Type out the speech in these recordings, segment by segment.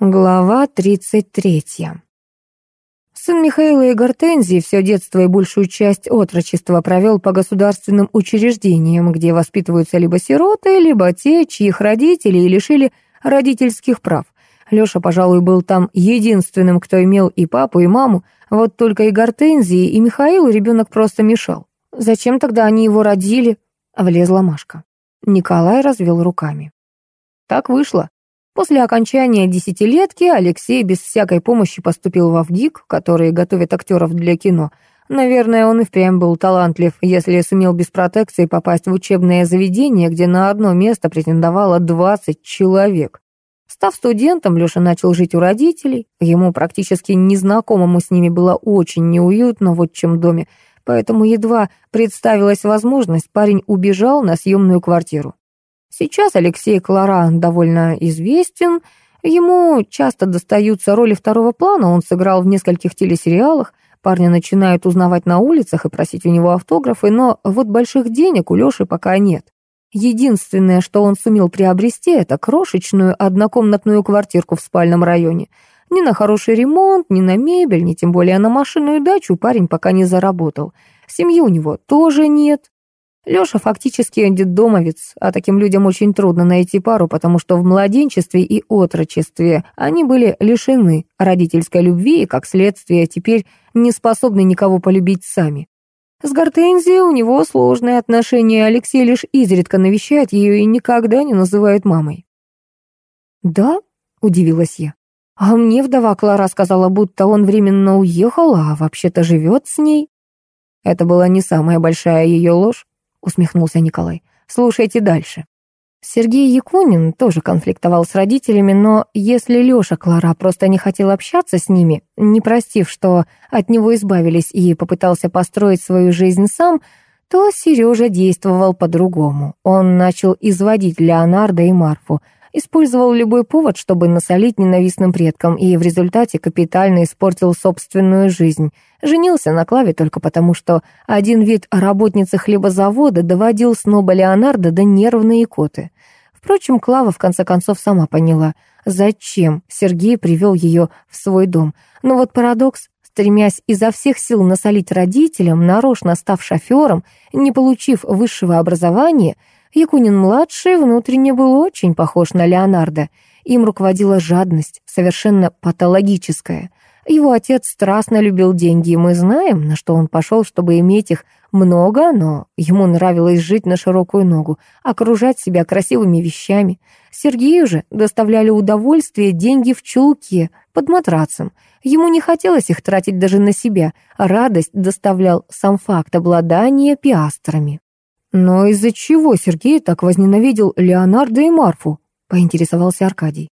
Глава 33. Сын Михаила и Гортензии все детство и большую часть отрочества провел по государственным учреждениям, где воспитываются либо сироты, либо те, чьих родители лишили родительских прав. Лёша, пожалуй, был там единственным, кто имел и папу, и маму, вот только и Гортензии, и Михаилу ребенок просто мешал. «Зачем тогда они его родили?» — влезла Машка. Николай развел руками. «Так вышло. После окончания десятилетки Алексей без всякой помощи поступил в ВГИК, который готовит актеров для кино. Наверное, он и впрямь был талантлив, если сумел без протекции попасть в учебное заведение, где на одно место претендовало 20 человек. Став студентом, Лёша начал жить у родителей. Ему, практически незнакомому с ними, было очень неуютно в отчим доме, поэтому едва представилась возможность, парень убежал на съемную квартиру. Сейчас Алексей Кларан довольно известен, ему часто достаются роли второго плана, он сыграл в нескольких телесериалах, парни начинают узнавать на улицах и просить у него автографы, но вот больших денег у Лёши пока нет. Единственное, что он сумел приобрести, это крошечную однокомнатную квартирку в спальном районе. Ни на хороший ремонт, ни на мебель, ни тем более на машину и дачу парень пока не заработал. Семьи у него тоже нет. Лёша фактически детдомовец, а таким людям очень трудно найти пару, потому что в младенчестве и отрочестве они были лишены родительской любви и, как следствие, теперь не способны никого полюбить сами. С Гортензией у него сложные отношения, Алексей лишь изредка навещает ее и никогда не называет мамой. «Да?» — удивилась я. «А мне вдова Клара сказала, будто он временно уехал, а вообще-то живет с ней». Это была не самая большая ее ложь усмехнулся Николай. Слушайте дальше. Сергей Якунин тоже конфликтовал с родителями, но если Лёша Клара просто не хотел общаться с ними, не простив, что от него избавились и попытался построить свою жизнь сам, то Сережа действовал по-другому. Он начал изводить Леонардо и Марфу, Использовал любой повод, чтобы насолить ненавистным предкам, и в результате капитально испортил собственную жизнь. Женился на Клаве только потому, что один вид работницы хлебозавода доводил сноба Леонардо до нервной икоты. Впрочем, Клава в конце концов сама поняла, зачем Сергей привел ее в свой дом. Но вот парадокс, стремясь изо всех сил насолить родителям, нарочно став шофером, не получив высшего образования — Якунин-младший внутренне был очень похож на Леонардо. Им руководила жадность, совершенно патологическая. Его отец страстно любил деньги, и мы знаем, на что он пошел, чтобы иметь их много, но ему нравилось жить на широкую ногу, окружать себя красивыми вещами. Сергею же доставляли удовольствие деньги в чулке, под матрацем. Ему не хотелось их тратить даже на себя, а радость доставлял сам факт обладания пиастрами. «Но из-за чего Сергей так возненавидел Леонардо и Марфу?» — поинтересовался Аркадий.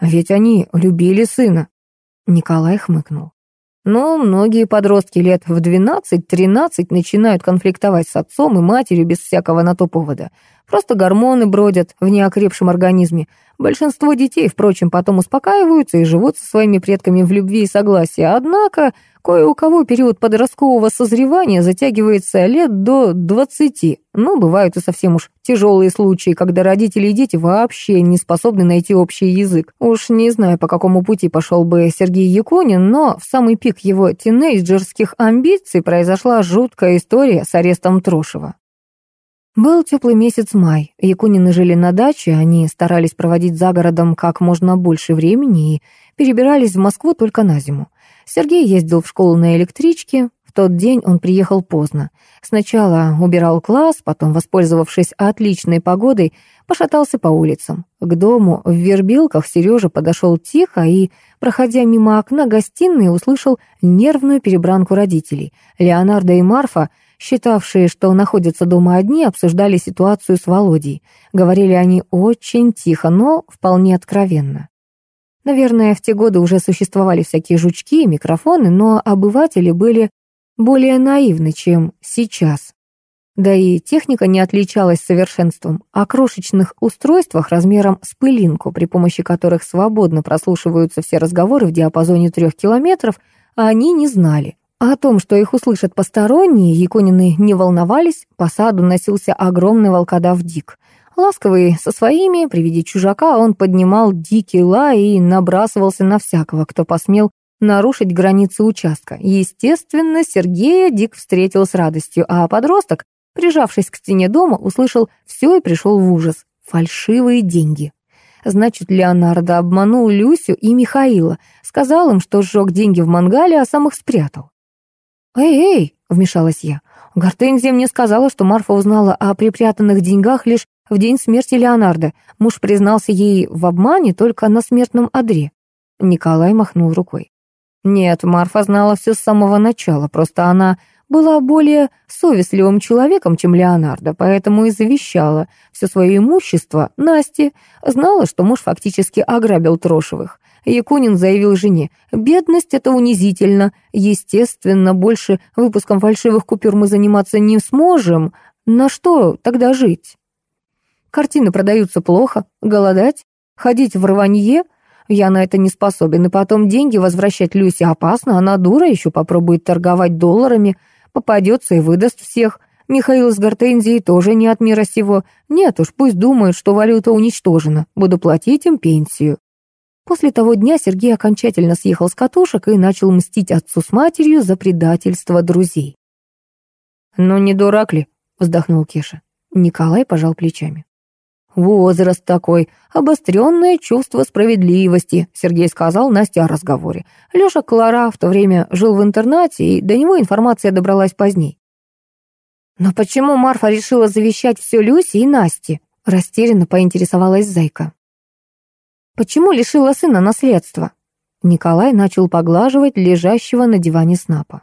«Ведь они любили сына». Николай хмыкнул. Но многие подростки лет в 12-13 начинают конфликтовать с отцом и матерью без всякого на то повода. Просто гормоны бродят в неокрепшем организме. Большинство детей, впрочем, потом успокаиваются и живут со своими предками в любви и согласии. Однако Кое у кого период подросткового созревания затягивается лет до двадцати. Но бывают и совсем уж тяжелые случаи, когда родители и дети вообще не способны найти общий язык. Уж не знаю, по какому пути пошел бы Сергей Якунин, но в самый пик его тинейджерских амбиций произошла жуткая история с арестом Трошева. Был теплый месяц май. Якунины жили на даче, они старались проводить за городом как можно больше времени и перебирались в Москву только на зиму. Сергей ездил в школу на электричке. В тот день он приехал поздно. Сначала убирал класс, потом, воспользовавшись отличной погодой, пошатался по улицам. К дому в вербилках Сережа подошел тихо и, проходя мимо окна гостиной, услышал нервную перебранку родителей. Леонардо и Марфа, считавшие, что находятся дома одни, обсуждали ситуацию с Володей. Говорили они очень тихо, но вполне откровенно. Наверное, в те годы уже существовали всякие жучки и микрофоны, но обыватели были более наивны, чем сейчас. Да и техника не отличалась совершенством. О крошечных устройствах размером с пылинку, при помощи которых свободно прослушиваются все разговоры в диапазоне трех километров, они не знали. О том, что их услышат посторонние, Якунины не волновались, по саду носился огромный волкодав Дик. Ласковый со своими, при виде чужака, он поднимал дикий лай и набрасывался на всякого, кто посмел нарушить границы участка. Естественно, Сергея Дик встретил с радостью, а подросток, прижавшись к стене дома, услышал все и пришел в ужас. Фальшивые деньги. Значит, Леонардо обманул Люсю и Михаила, сказал им, что сжег деньги в мангале, а сам их спрятал. «Эй-эй!» — вмешалась я. Гортензия мне сказала, что Марфа узнала о припрятанных деньгах лишь в день смерти Леонардо. Муж признался ей в обмане только на смертном одре. Николай махнул рукой. Нет, Марфа знала все с самого начала, просто она была более совестливым человеком, чем Леонардо, поэтому и завещала все свое имущество Насте. Знала, что муж фактически ограбил Трошевых. Якунин заявил жене, «Бедность — это унизительно. Естественно, больше выпуском фальшивых купюр мы заниматься не сможем. На что тогда жить?» Картины продаются плохо, голодать, ходить в рванье — я на это не способен, и потом деньги возвращать Люсе опасно, она дура, еще попробует торговать долларами, попадется и выдаст всех. Михаил с Гортензией тоже не от мира сего. Нет уж, пусть думают, что валюта уничтожена, буду платить им пенсию. После того дня Сергей окончательно съехал с катушек и начал мстить отцу с матерью за предательство друзей. «Ну не дурак ли?» — вздохнул Кеша. Николай пожал плечами. Возраст такой, обостренное чувство справедливости, Сергей сказал Насте о разговоре. Леша Клара в то время жил в интернате, и до него информация добралась поздней. «Но почему Марфа решила завещать все Люсе и Насте?» Растерянно поинтересовалась Зайка. «Почему лишила сына наследства?» Николай начал поглаживать лежащего на диване снапа.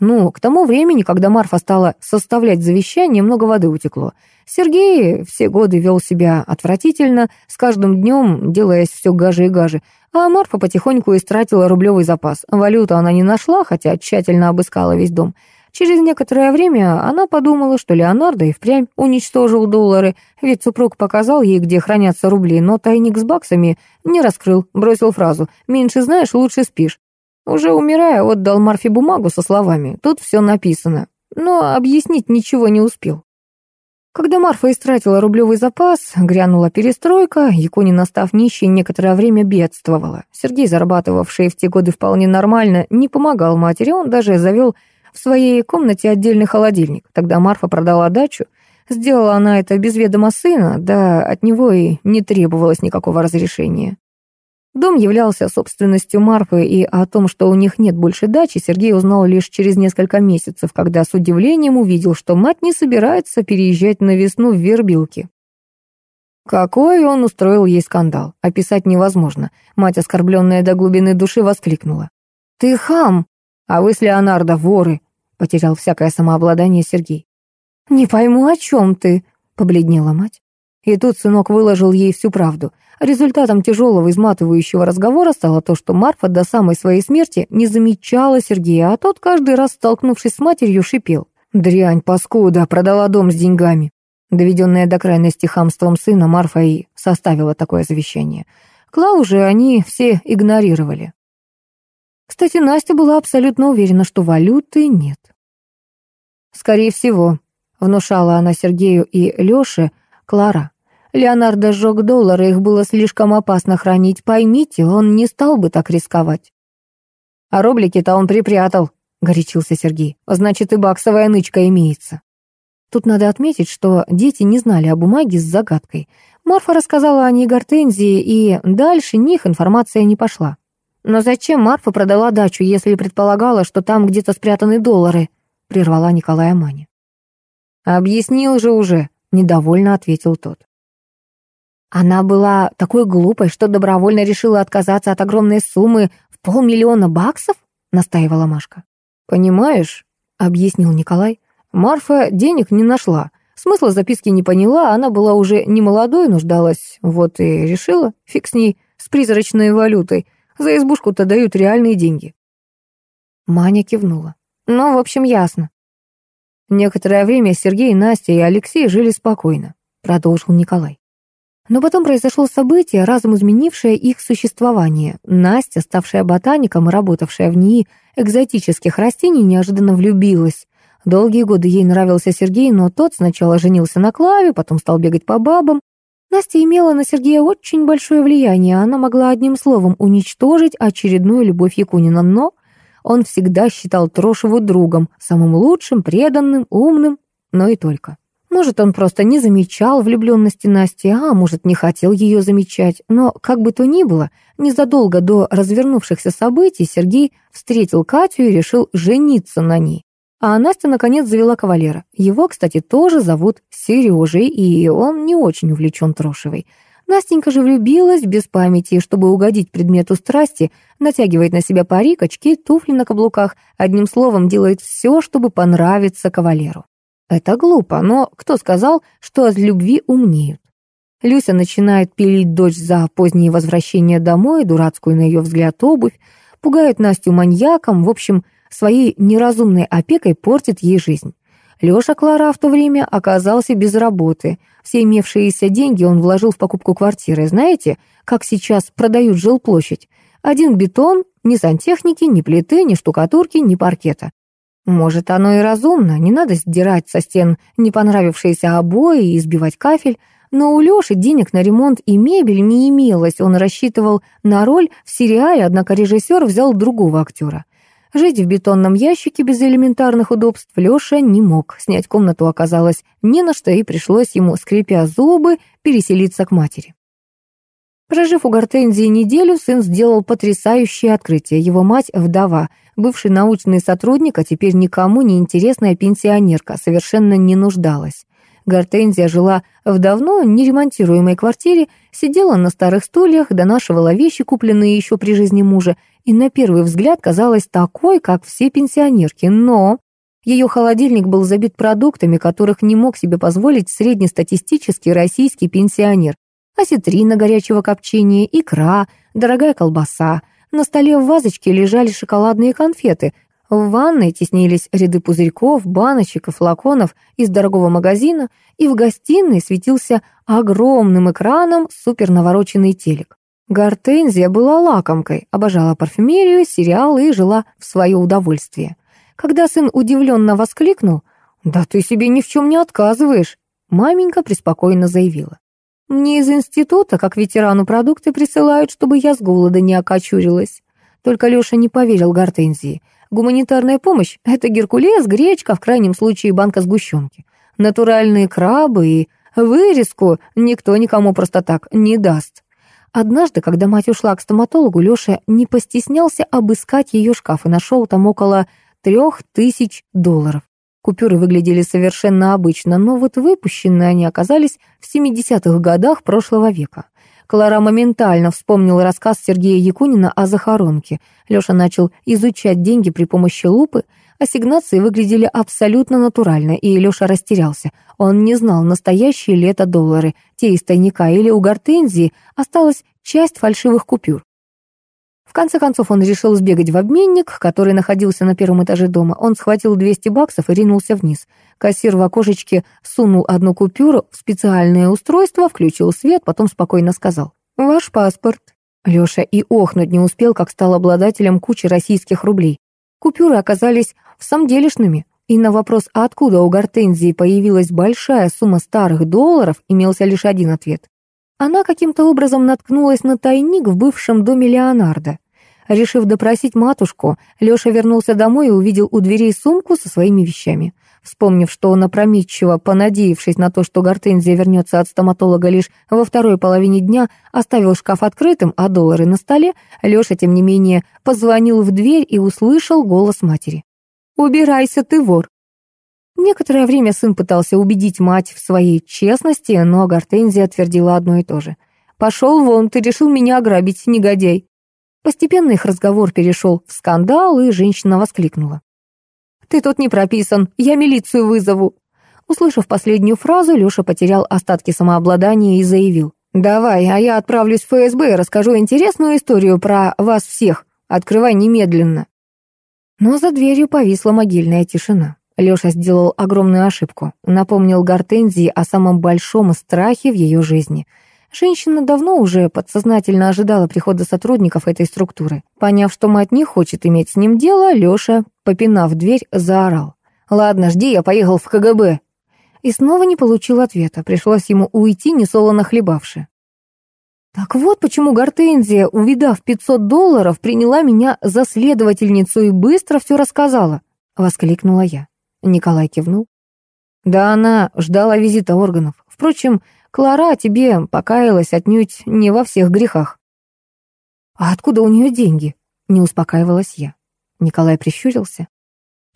Ну, к тому времени, когда Марфа стала составлять завещание, много воды утекло. Сергей все годы вел себя отвратительно, с каждым днем делаясь все гаже и гаже, а Марфа потихоньку истратила рублевый запас. Валюту она не нашла, хотя тщательно обыскала весь дом. Через некоторое время она подумала, что Леонардо и впрямь уничтожил доллары, ведь супруг показал ей, где хранятся рубли, но тайник с баксами не раскрыл, бросил фразу «меньше знаешь, лучше спишь». Уже умирая, отдал Марфе бумагу со словами «тут все написано», но объяснить ничего не успел. Когда Марфа истратила рублевый запас, грянула перестройка, Якунина, став нищей, некоторое время бедствовала. Сергей, зарабатывавший в те годы вполне нормально, не помогал матери, он даже завел в своей комнате отдельный холодильник. Тогда Марфа продала дачу. Сделала она это без ведома сына, да от него и не требовалось никакого разрешения. Дом являлся собственностью Марфы, и о том, что у них нет больше дачи, Сергей узнал лишь через несколько месяцев, когда с удивлением увидел, что мать не собирается переезжать на весну в Вербилки. Какой он устроил ей скандал, описать невозможно. Мать, оскорбленная до глубины души, воскликнула. «Ты хам! А вы с Леонардо воры!» — потерял всякое самообладание Сергей. «Не пойму, о чем ты?» — побледнела мать. И тут сынок выложил ей всю правду — Результатом тяжелого изматывающего разговора стало то, что Марфа до самой своей смерти не замечала Сергея, а тот каждый раз, столкнувшись с матерью, шипел. «Дрянь, паскуда, продала дом с деньгами». Доведенная до крайности хамством сына, Марфа и составила такое завещание. Клау же они все игнорировали. Кстати, Настя была абсолютно уверена, что валюты нет. «Скорее всего», — внушала она Сергею и Лёше, Клара. Леонардо сжег доллары, их было слишком опасно хранить. Поймите, он не стал бы так рисковать. А рублики-то он припрятал, горячился Сергей. Значит, и баксовая нычка имеется. Тут надо отметить, что дети не знали о бумаге с загадкой. Марфа рассказала о ней Гортензии, и дальше них информация не пошла. «Но зачем Марфа продала дачу, если предполагала, что там где-то спрятаны доллары?» — прервала Николая Маня. «Объяснил же уже», — недовольно ответил тот. Она была такой глупой, что добровольно решила отказаться от огромной суммы в полмиллиона баксов, настаивала Машка. «Понимаешь», — объяснил Николай, «Марфа денег не нашла. Смысла записки не поняла, она была уже не молодой, нуждалась. Вот и решила, фиг с ней, с призрачной валютой. За избушку-то дают реальные деньги». Маня кивнула. «Ну, в общем, ясно». Некоторое время Сергей, Настя и Алексей жили спокойно, продолжил Николай. Но потом произошло событие, разом изменившее их существование. Настя, ставшая ботаником и работавшая в НИИ экзотических растений, неожиданно влюбилась. Долгие годы ей нравился Сергей, но тот сначала женился на Клаве, потом стал бегать по бабам. Настя имела на Сергея очень большое влияние, она могла одним словом уничтожить очередную любовь Якунина, но он всегда считал Трошеву другом, самым лучшим, преданным, умным, но и только. Может, он просто не замечал влюбленности Насти, а может, не хотел ее замечать. Но, как бы то ни было, незадолго до развернувшихся событий Сергей встретил Катю и решил жениться на ней. А Настя, наконец, завела кавалера. Его, кстати, тоже зовут Сережей, и он не очень увлечен Трошевой. Настенька же влюбилась без памяти, чтобы угодить предмету страсти, натягивает на себя парик, очки, туфли на каблуках, одним словом, делает все, чтобы понравиться кавалеру. Это глупо, но кто сказал, что от любви умнеют? Люся начинает пилить дочь за позднее возвращение домой, дурацкую на ее взгляд обувь, пугает Настю маньяком, в общем, своей неразумной опекой портит ей жизнь. Лёша Клара в то время оказался без работы. Все имевшиеся деньги он вложил в покупку квартиры. Знаете, как сейчас продают жилплощадь? Один бетон, ни сантехники, ни плиты, ни штукатурки, ни паркета. Может, оно и разумно, не надо сдирать со стен не понравившиеся обои и избивать кафель, но у Лёши денег на ремонт и мебель не имелось, он рассчитывал на роль в сериале, однако режиссер взял другого актера. Жить в бетонном ящике без элементарных удобств Лёша не мог, снять комнату оказалось не на что, и пришлось ему, скрипя зубы, переселиться к матери. Прожив у Гортензии неделю, сын сделал потрясающее открытие. Его мать — вдова, бывший научный сотрудник, а теперь никому не интересная пенсионерка, совершенно не нуждалась. Гортензия жила в давно неремонтируемой квартире, сидела на старых стульях, донашивала вещи, купленные еще при жизни мужа, и на первый взгляд казалась такой, как все пенсионерки, но... Ее холодильник был забит продуктами, которых не мог себе позволить среднестатистический российский пенсионер осетрина горячего копчения, икра, дорогая колбаса. На столе в вазочке лежали шоколадные конфеты. В ванной теснились ряды пузырьков, баночек и флаконов из дорогого магазина, и в гостиной светился огромным экраном супер навороченный телек. Гортензия была лакомкой, обожала парфюмерию, сериалы и жила в свое удовольствие. Когда сын удивленно воскликнул «Да ты себе ни в чем не отказываешь», маменька преспокойно заявила. Мне из института, как ветерану, продукты присылают, чтобы я с голода не окочурилась. Только Лёша не поверил Гортензии. Гуманитарная помощь — это геркулес, гречка, в крайнем случае банка сгущенки. Натуральные крабы и вырезку никто никому просто так не даст. Однажды, когда мать ушла к стоматологу, Лёша не постеснялся обыскать ее шкаф и нашел там около трех тысяч долларов. Купюры выглядели совершенно обычно, но вот выпущенные они оказались в 70-х годах прошлого века. Клара моментально вспомнила рассказ Сергея Якунина о захоронке. Лёша начал изучать деньги при помощи лупы. Ассигнации выглядели абсолютно натурально, и Лёша растерялся. Он не знал, настоящие ли это доллары, те из тайника, или у Гортензии осталась часть фальшивых купюр. Конце концов он решил сбегать в обменник, который находился на первом этаже дома. Он схватил 200 баксов и ринулся вниз. Кассир в окошечке сунул одну купюру в специальное устройство, включил свет, потом спокойно сказал «Ваш паспорт». Лёша и охнуть не успел, как стал обладателем кучи российских рублей. Купюры оказались в самом делешными, и на вопрос, откуда у Гортензии появилась большая сумма старых долларов, имелся лишь один ответ. Она каким-то образом наткнулась на тайник в бывшем доме Леонардо. Решив допросить матушку, Лёша вернулся домой и увидел у дверей сумку со своими вещами. Вспомнив, что он опрометчиво, понадеявшись на то, что Гортензия вернется от стоматолога лишь во второй половине дня, оставил шкаф открытым, а доллары на столе, Лёша, тем не менее, позвонил в дверь и услышал голос матери. «Убирайся, ты вор!» Некоторое время сын пытался убедить мать в своей честности, но Гортензия твердила одно и то же. «Пошел вон, ты решил меня ограбить, негодяй!» Постепенно их разговор перешел в скандал, и женщина воскликнула. «Ты тут не прописан, я милицию вызову». Услышав последнюю фразу, Лёша потерял остатки самообладания и заявил. «Давай, а я отправлюсь в ФСБ и расскажу интересную историю про вас всех. Открывай немедленно». Но за дверью повисла могильная тишина. Лёша сделал огромную ошибку. Напомнил Гортензии о самом большом страхе в ее жизни — Женщина давно уже подсознательно ожидала прихода сотрудников этой структуры. Поняв, что мать не хочет иметь с ним дело, Лёша, попинав дверь, заорал. Ладно, жди, я поехал в КГБ. И снова не получил ответа, пришлось ему уйти, несолоно хлебавши. Так вот почему Гортензия, увидав 500 долларов, приняла меня за следовательницу и быстро все рассказала, воскликнула я. Николай кивнул. Да она ждала визита органов. Впрочем, Клара тебе покаялась отнюдь не во всех грехах. А откуда у нее деньги? Не успокаивалась я. Николай прищурился.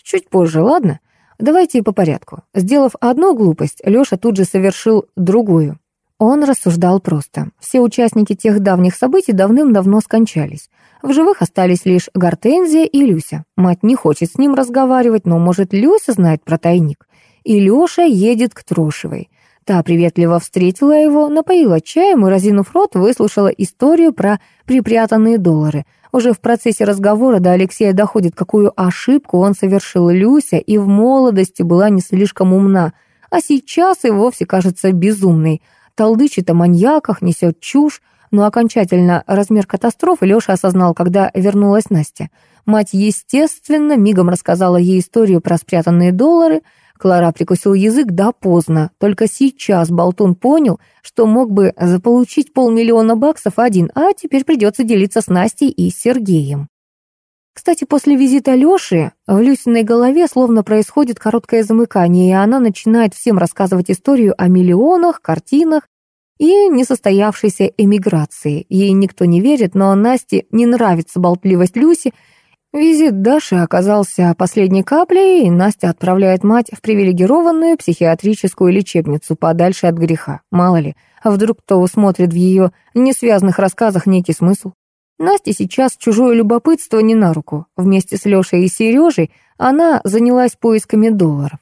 Чуть позже, ладно? Давайте по порядку. Сделав одну глупость, Лёша тут же совершил другую. Он рассуждал просто. Все участники тех давних событий давным-давно скончались. В живых остались лишь Гортензия и Люся. Мать не хочет с ним разговаривать, но, может, Люся знает про тайник. И Лёша едет к Трошевой. Та приветливо встретила его, напоила чаем и, разинув рот, выслушала историю про припрятанные доллары. Уже в процессе разговора до Алексея доходит, какую ошибку он совершил Люся и в молодости была не слишком умна, а сейчас и вовсе кажется безумной – толдычит о маньяках, несет чушь, но окончательно размер катастрофы Леша осознал, когда вернулась Настя. Мать, естественно, мигом рассказала ей историю про спрятанные доллары. Клара прикусил язык, да поздно. Только сейчас Болтун понял, что мог бы заполучить полмиллиона баксов один, а теперь придется делиться с Настей и Сергеем. Кстати, после визита Лёши в Люсиной голове словно происходит короткое замыкание, и она начинает всем рассказывать историю о миллионах, картинах и несостоявшейся эмиграции. Ей никто не верит, но Насте не нравится болтливость Люси. Визит Даши оказался последней каплей, и Настя отправляет мать в привилегированную психиатрическую лечебницу подальше от греха. Мало ли, а вдруг кто усмотрит в ее несвязанных рассказах некий смысл. Насте сейчас чужое любопытство не на руку. Вместе с Лешей и Сережей она занялась поисками долларов.